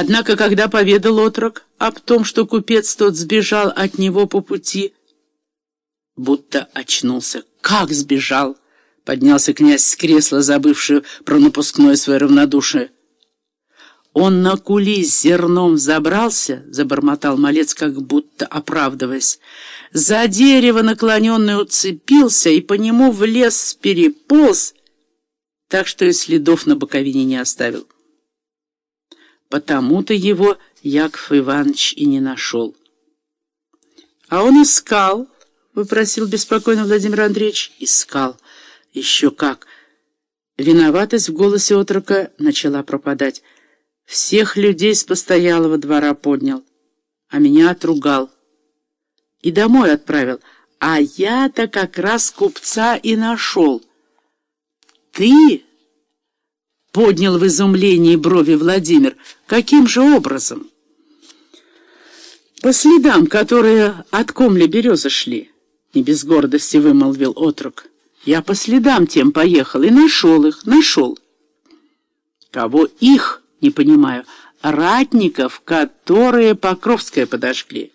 Однако, когда поведал отрок об том, что купец тот сбежал от него по пути, будто очнулся. «Как сбежал?» — поднялся князь с кресла, забывший про напускное свое равнодушие. «Он на кули с зерном забрался», — забормотал малец, как будто оправдываясь. «За дерево наклоненный уцепился и по нему в лес переполз, так что и следов на боковине не оставил». Потому-то его Яков Иванович и не нашел. «А он искал», — выпросил беспокойно Владимир Андреевич. «Искал. Еще как». Виноватость в голосе отрока начала пропадать. Всех людей с постоялого двора поднял, а меня отругал. И домой отправил. А я-то как раз купца и нашел. «Ты?» — поднял в изумлении брови Владимир. «Каким же образом?» «По следам, которые от комли березы шли», — не без гордости вымолвил отрок. «Я по следам тем поехал и нашел их, нашел». «Кого их?» — не понимаю. «Ратников, которые Покровское подожгли.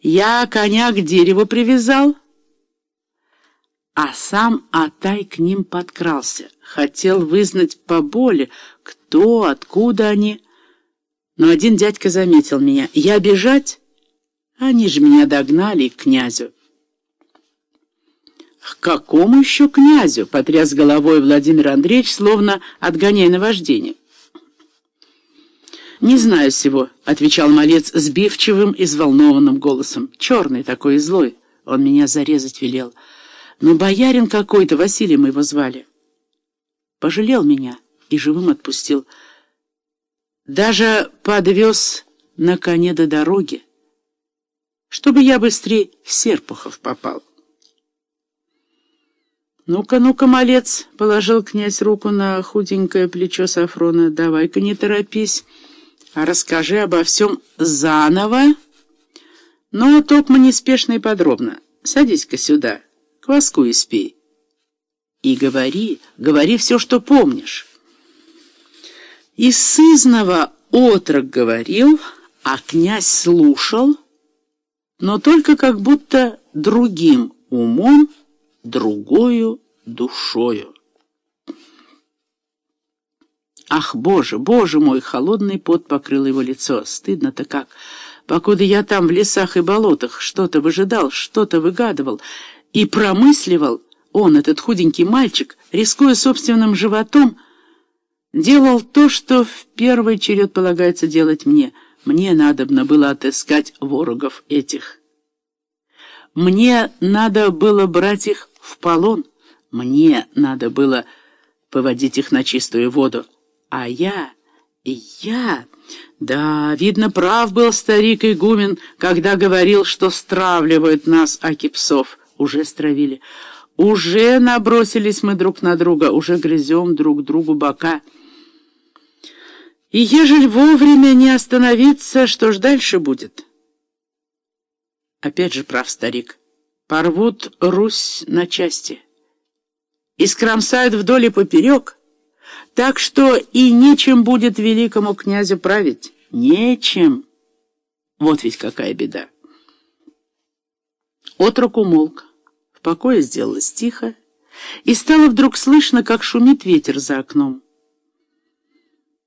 Я коня к дереву привязал» а сам Атай к ним подкрался. Хотел вызнать по боли, кто, откуда они. Но один дядька заметил меня. Я бежать? Они же меня догнали к князю. «К какому еще князю?» — потряс головой Владимир Андреевич, словно отгоняя наваждение. «Не знаю всего», — отвечал малец сбивчивым и взволнованным голосом. «Черный такой и злой. Он меня зарезать велел» но боярин какой-то, Василием его звали. Пожалел меня и живым отпустил. Даже подвез на коне до дороги, чтобы я быстрее в Серпухов попал. «Ну-ка, ну-ка, малец!» — положил князь руку на худенькое плечо Сафрона. «Давай-ка не торопись, а расскажи обо всем заново, но топма неспешно и подробно. Садись-ка сюда» кваску испей. И говори, говори все, что помнишь. И сызного отрок говорил, а князь слушал, но только как будто другим умом, другою душою. Ах, боже, боже мой, холодный пот покрыл его лицо. Стыдно-то как. Покуда я там в лесах и болотах что-то выжидал, что-то выгадывал, и промысливал он, этот худенький мальчик, рискуя собственным животом, делал то, что в первый черед полагается делать мне. Мне надобно было отыскать ворогов этих. Мне надо было брать их в полон. Мне надо было поводить их на чистую воду. А я, я... Да, видно, прав был старик игумен, когда говорил, что стравливают нас, акипсов уже стравили. Уже набросились мы друг на друга, уже грызем друг другу бока. И ежели вовремя не остановиться, что ж дальше будет? Опять же прав старик. Порвут Русь на части. И скромсают вдоль и поперек. Так что и нечем будет великому князю править. Нечем. Вот ведь какая беда. Отрок умолк покое сделалось тихо, и стало вдруг слышно, как шумит ветер за окном.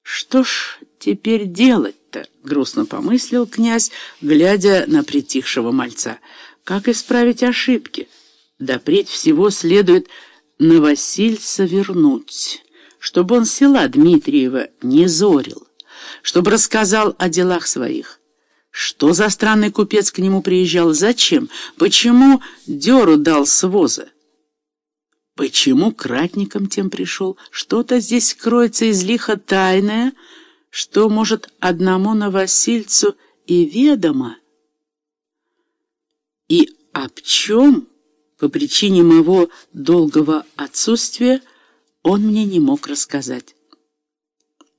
«Что ж теперь делать-то?» — грустно помыслил князь, глядя на притихшего мальца. «Как исправить ошибки? Допреть всего следует на Васильца вернуть, чтобы он села Дмитриева не зорил, чтобы рассказал о делах своих. Что за странный купец к нему приезжал? Зачем? Почему дёру дал с воза? Почему к ратникам тем пришел? Что-то здесь кроется из лиха тайное, что, может, одному новосильцу и ведомо. И об чем, по причине моего долгого отсутствия, он мне не мог рассказать.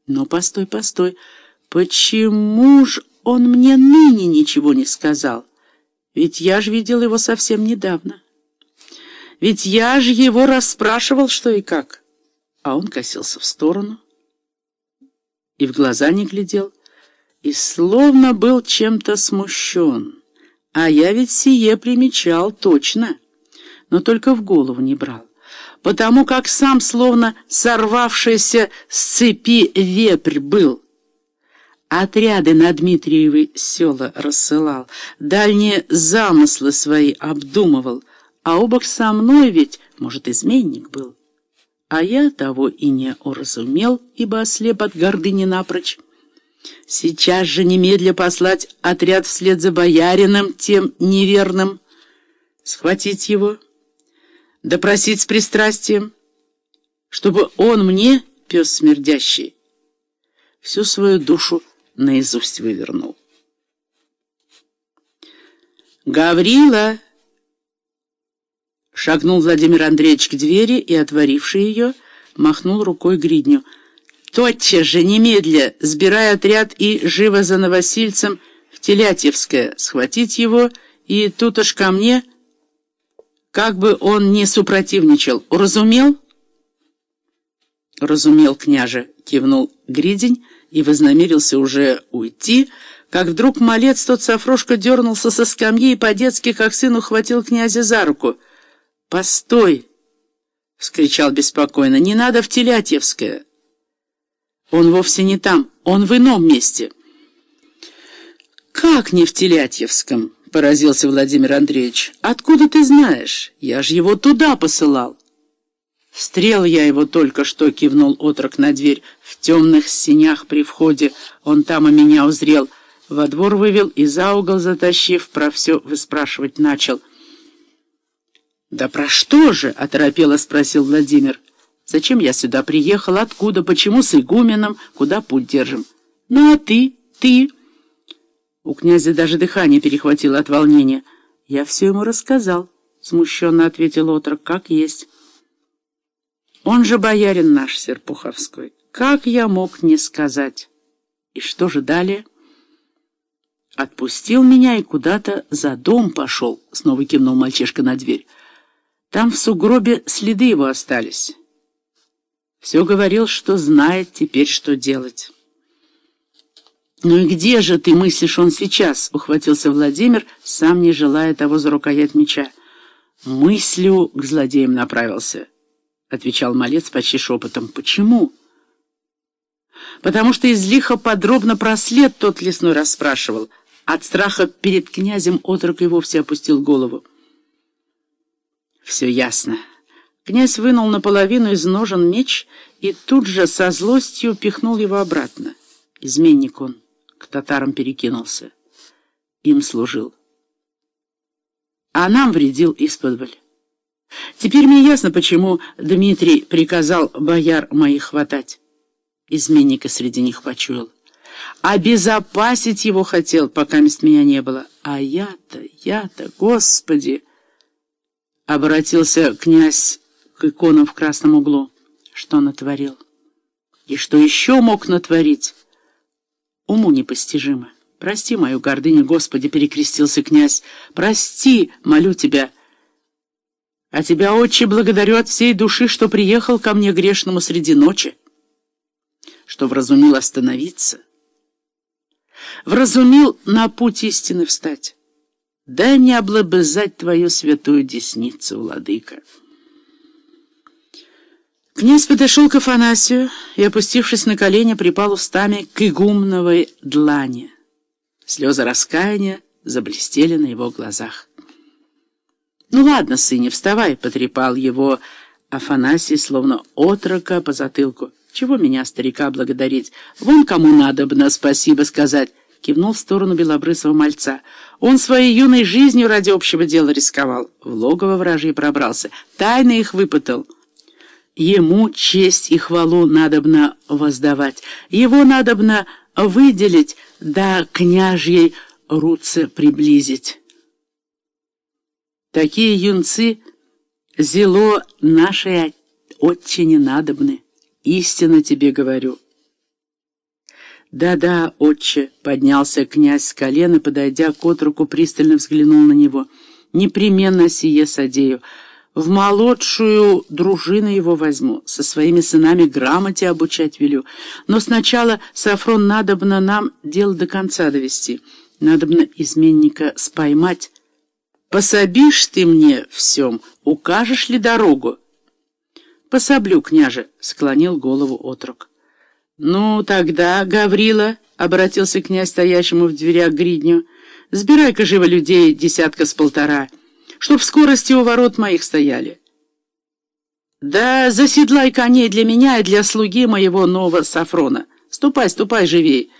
Но постой, постой, почему ж он мне ныне ничего не сказал? Ведь я ж видел его совсем недавно. Ведь я же его расспрашивал, что и как. А он косился в сторону и в глаза не глядел. и словно был чем-то смущен. А я ведь сие примечал точно, но только в голову не брал, потому как сам словно сорвавшийся с цепи вепрь был. Отряды на Дмитриевы села рассылал, дальние замыслы свои обдумывал, а обок со мной ведь, может, изменник был. А я того и не уразумел, ибо ослеп от гордыни напрочь. Сейчас же немедля послать отряд вслед за боярином, тем неверным, схватить его, допросить с пристрастием, чтобы он мне, пес смердящий, всю свою душу наизусть вывернул. «Гаврила!» Шагнул Владимир Андреевич к двери и, отворивший ее, махнул рукой гридню — Тотчас же, немедля, сбирая отряд и живо за новосильцем в Телятьевское, схватить его и тут уж ко мне, как бы он ни супротивничал. Уразумел? Разумел, княже, кивнул Гридень и вознамерился уже уйти, как вдруг малец тот Сафрошка дернулся со скамьи и по-детски, как сын, ухватил князя за руку. «Постой!» — вскричал беспокойно. «Не надо в Телятьевское!» Он вовсе не там, он в ином месте. «Как не в Телятьевском?» — поразился Владимир Андреевич. «Откуда ты знаешь? Я ж его туда посылал». «Стрел я его только что», — кивнул отрок на дверь. «В темных синях при входе. Он там и меня узрел. Во двор вывел и за угол затащив, про все выспрашивать начал». «Да про что же?» — оторопело спросил Владимир. Зачем я сюда приехал? Откуда? Почему с игуменом? Куда путь держим? Ну, а ты? Ты?» У князя даже дыхание перехватило от волнения. «Я все ему рассказал», — смущенно ответил отрок, — «как есть». «Он же боярин наш, Серпуховской. Как я мог не сказать?» «И что же далее?» «Отпустил меня и куда-то за дом пошел», — снова кивнул мальчишка на дверь. «Там в сугробе следы его остались». Все говорил, что знает теперь, что делать. «Ну и где же ты мыслишь он сейчас?» — ухватился Владимир, сам не желая того за рукоять меча. «Мыслью к злодеям направился», — отвечал малец почти шепотом. «Почему?» «Потому что из лиха подробно про след тот лесной расспрашивал. От страха перед князем отрок и вовсе опустил голову». «Все ясно». Князь вынул наполовину из ножен меч и тут же со злостью пихнул его обратно. Изменник он, к татарам перекинулся. Им служил. А нам вредил исподволь. Теперь мне ясно, почему Дмитрий приказал бояр моих хватать. Изменника среди них почуял. Обезопасить его хотел, пока мест меня не было. А я-то, я-то, Господи! Обратился князь к иконам в красном углу. Что натворил? И что еще мог натворить? Уму непостижимо. Прости мою гордыню, Господи, перекрестился князь. Прости, молю тебя. А тебя, отче, благодарю от всей души, что приехал ко мне грешному среди ночи, что вразумил остановиться, вразумил на путь истины встать. Дай мне облобызать твою святую десницу, владыка. Князь подошел к Афанасию и, опустившись на колени, припал устами к игумновой длани. Слезы раскаяния заблестели на его глазах. «Ну ладно, сыне, вставай!» — потрепал его Афанасий, словно отрока по затылку. «Чего меня, старика, благодарить? Вон кому надо бы на спасибо сказать!» — кивнул в сторону белобрысого мальца. «Он своей юной жизнью ради общего дела рисковал. В логово вражьи пробрался, тайно их выпытал». Ему честь и хвалу надобно воздавать, его надобно выделить, да княжьей руце приблизить. Такие юнцы зело нашей отчине надобны, истинно тебе говорю. «Да-да, отче», — поднялся князь с колена, подойдя к отруку, пристально взглянул на него. «Непременно сие содею. В молодшую дружину его возьму, со своими сынами грамоте обучать велю. Но сначала, Сафрон, надобно нам дело до конца довести. Надобно изменника споймать. Пособишь ты мне всем, укажешь ли дорогу? Пособлю, княже, — склонил голову отрок. Ну, тогда, Гаврила, — обратился князь стоящему в дверях гридню, — сбирай-ка живо людей десятка с полтора — чтоб в скорости у ворот моих стояли. Да заседлай коней для меня и для слуги моего нового Сафрона. Ступай, ступай живей.